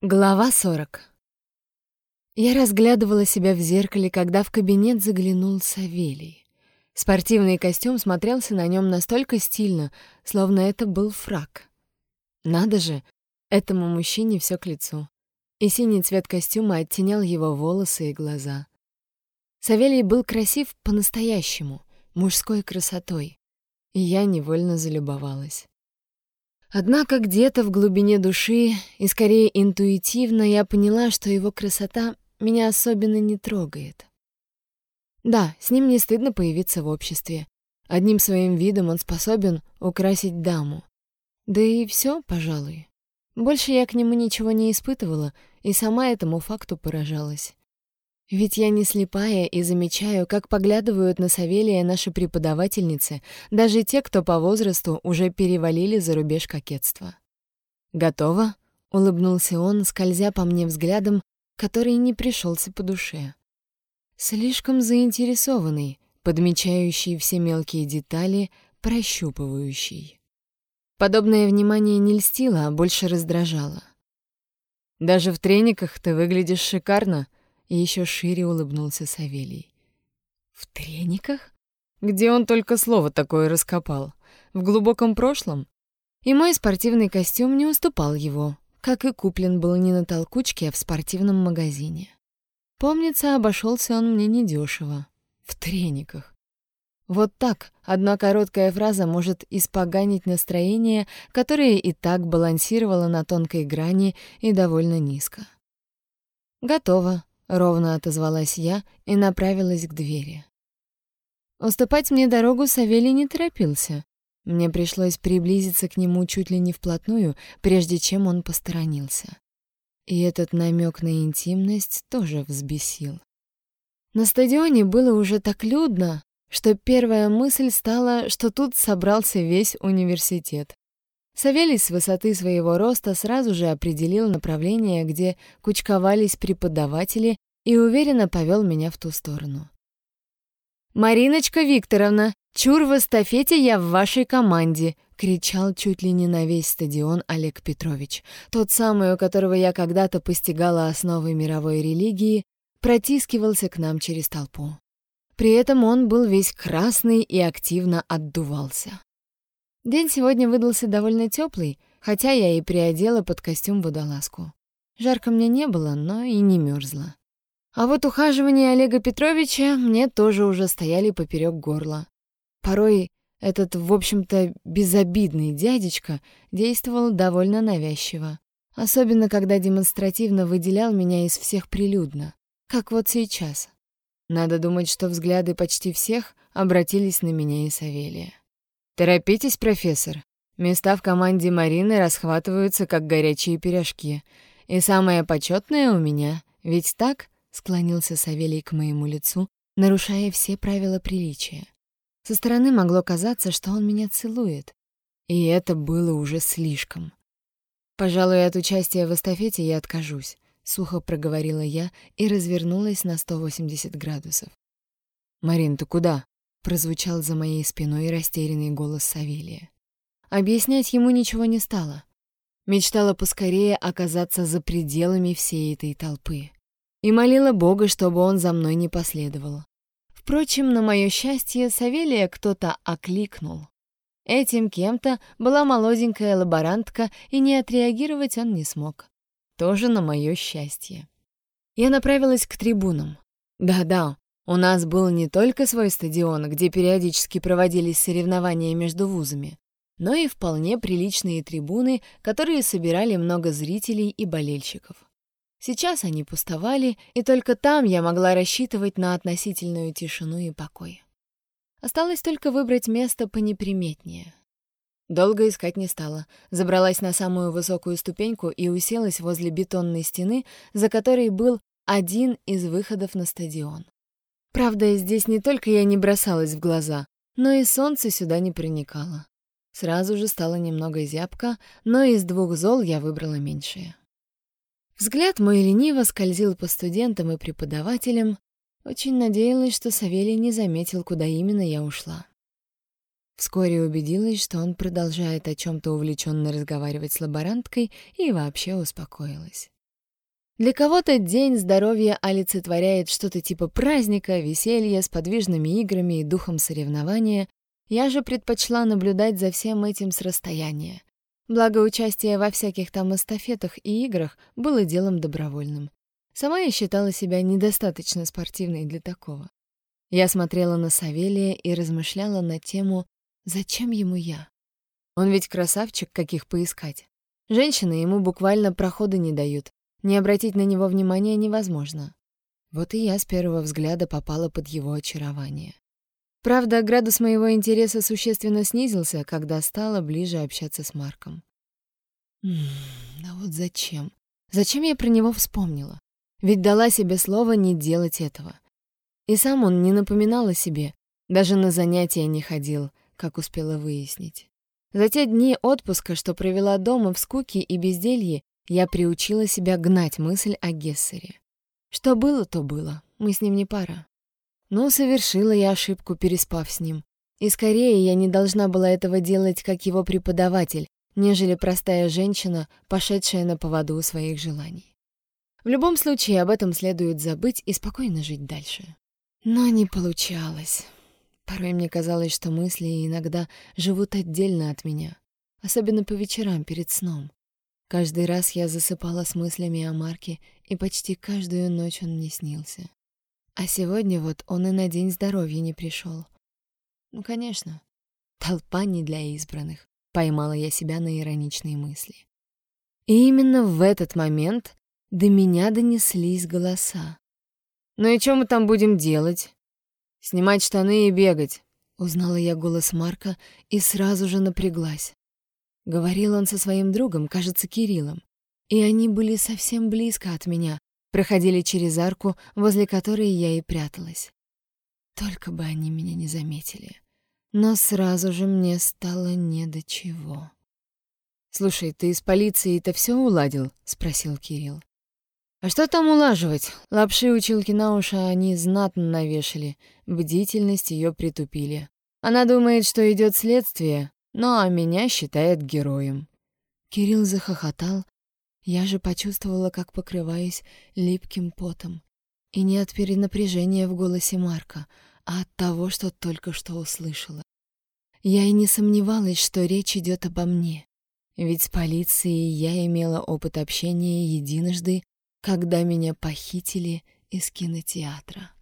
Глава 40 Я разглядывала себя в зеркале, когда в кабинет заглянул Савелий. Спортивный костюм смотрелся на нем настолько стильно, словно это был фрак. Надо же, этому мужчине все к лицу. И синий цвет костюма оттенял его волосы и глаза. Савелий был красив по-настоящему, мужской красотой, и я невольно залюбовалась. Однако где-то в глубине души, и скорее интуитивно, я поняла, что его красота меня особенно не трогает. Да, с ним не стыдно появиться в обществе. Одним своим видом он способен украсить даму. Да и все, пожалуй. Больше я к нему ничего не испытывала, и сама этому факту поражалась. Ведь я не слепая и замечаю, как поглядывают на Савелия наши преподавательницы, даже те, кто по возрасту уже перевалили за рубеж кокетства. «Готово?» — улыбнулся он, скользя по мне взглядом, который не пришелся по душе. Слишком заинтересованный, подмечающий все мелкие детали, прощупывающий. Подобное внимание не льстило, а больше раздражало. «Даже в трениках ты выглядишь шикарно», и еще шире улыбнулся Савелий. «В трениках? Где он только слово такое раскопал? В глубоком прошлом? И мой спортивный костюм не уступал его, как и куплен был не на толкучке, а в спортивном магазине. Помнится, обошелся он мне недешево. В трениках. Вот так одна короткая фраза может испоганить настроение, которое и так балансировало на тонкой грани и довольно низко. «Готово», Ровно отозвалась я и направилась к двери. Уступать мне дорогу Савелий не торопился. Мне пришлось приблизиться к нему чуть ли не вплотную, прежде чем он посторонился. И этот намек на интимность тоже взбесил. На стадионе было уже так людно, что первая мысль стала, что тут собрался весь университет. Савелий с высоты своего роста сразу же определил направление, где кучковались преподаватели, и уверенно повел меня в ту сторону. «Мариночка Викторовна, чур в эстафете я в вашей команде!» — кричал чуть ли не на весь стадион Олег Петрович. Тот самый, у которого я когда-то постигала основы мировой религии, протискивался к нам через толпу. При этом он был весь красный и активно отдувался. День сегодня выдался довольно теплый, хотя я и приодела под костюм водолазку. Жарко мне не было, но и не мерзла. А вот ухаживания Олега Петровича мне тоже уже стояли поперек горла. Порой этот, в общем-то, безобидный дядечка действовал довольно навязчиво. Особенно, когда демонстративно выделял меня из всех прилюдно. Как вот сейчас. Надо думать, что взгляды почти всех обратились на меня и Савелия. «Торопитесь, профессор. Места в команде Марины расхватываются, как горячие пирожки. И самое почетное у меня. Ведь так?» — склонился Савелий к моему лицу, нарушая все правила приличия. Со стороны могло казаться, что он меня целует. И это было уже слишком. «Пожалуй, от участия в эстафете я откажусь», — сухо проговорила я и развернулась на 180 градусов. «Марин, ты куда?» Прозвучал за моей спиной растерянный голос Савелия. Объяснять ему ничего не стало. Мечтала поскорее оказаться за пределами всей этой толпы. И молила Бога, чтобы он за мной не последовал. Впрочем, на мое счастье, Савелия кто-то окликнул. Этим кем-то была молоденькая лаборантка, и не отреагировать он не смог. Тоже на мое счастье. Я направилась к трибунам. Да-да, у нас был не только свой стадион, где периодически проводились соревнования между вузами, но и вполне приличные трибуны, которые собирали много зрителей и болельщиков. Сейчас они пустовали, и только там я могла рассчитывать на относительную тишину и покой. Осталось только выбрать место понеприметнее. Долго искать не стала. Забралась на самую высокую ступеньку и уселась возле бетонной стены, за которой был один из выходов на стадион. Правда, здесь не только я не бросалась в глаза, но и солнце сюда не проникало. Сразу же стало немного зябко, но из двух зол я выбрала меньшее. Взгляд мой лениво скользил по студентам и преподавателям. Очень надеялась, что Савелий не заметил, куда именно я ушла. Вскоре убедилась, что он продолжает о чем то увлеченно разговаривать с лаборанткой и вообще успокоилась. Для кого-то день здоровья олицетворяет что-то типа праздника, веселья с подвижными играми и духом соревнования. Я же предпочла наблюдать за всем этим с расстояния. Благо, участие во всяких там эстафетах и играх было делом добровольным. Сама я считала себя недостаточно спортивной для такого. Я смотрела на Савелия и размышляла на тему «Зачем ему я?». Он ведь красавчик, каких поискать. Женщины ему буквально прохода не дают. Не обратить на него внимания невозможно. Вот и я с первого взгляда попала под его очарование. Правда, градус моего интереса существенно снизился, когда стала ближе общаться с Марком. Да вот зачем? Зачем я про него вспомнила? Ведь дала себе слово не делать этого. И сам он не напоминал о себе, даже на занятия не ходил, как успела выяснить. За те дни отпуска, что провела дома в скуке и безделье, я приучила себя гнать мысль о Гессере. Что было, то было, мы с ним не пара. Но совершила я ошибку, переспав с ним. И скорее я не должна была этого делать, как его преподаватель, нежели простая женщина, пошедшая на поводу у своих желаний. В любом случае, об этом следует забыть и спокойно жить дальше. Но не получалось. Порой мне казалось, что мысли иногда живут отдельно от меня, особенно по вечерам перед сном. Каждый раз я засыпала с мыслями о Марке, и почти каждую ночь он мне снился. А сегодня вот он и на день здоровья не пришел. Ну, конечно, толпа не для избранных. Поймала я себя на ироничные мысли. И именно в этот момент до меня донеслись голоса. «Ну и что мы там будем делать?» «Снимать штаны и бегать», — узнала я голос Марка и сразу же напряглась. Говорил он со своим другом, кажется, Кириллом, и они были совсем близко от меня, проходили через арку, возле которой я и пряталась. Только бы они меня не заметили. Но сразу же мне стало не до чего. «Слушай, ты из полиции это все уладил?» — спросил Кирилл. «А что там улаживать? Лапши училки на уши они знатно навешали, бдительность ее притупили. Она думает, что идет следствие, но а меня считает героем». Кирилл захохотал, я же почувствовала, как покрываюсь липким потом. И не от перенапряжения в голосе Марка, а от того, что только что услышала. Я и не сомневалась, что речь идет обо мне. Ведь с полицией я имела опыт общения единожды, когда меня похитили из кинотеатра.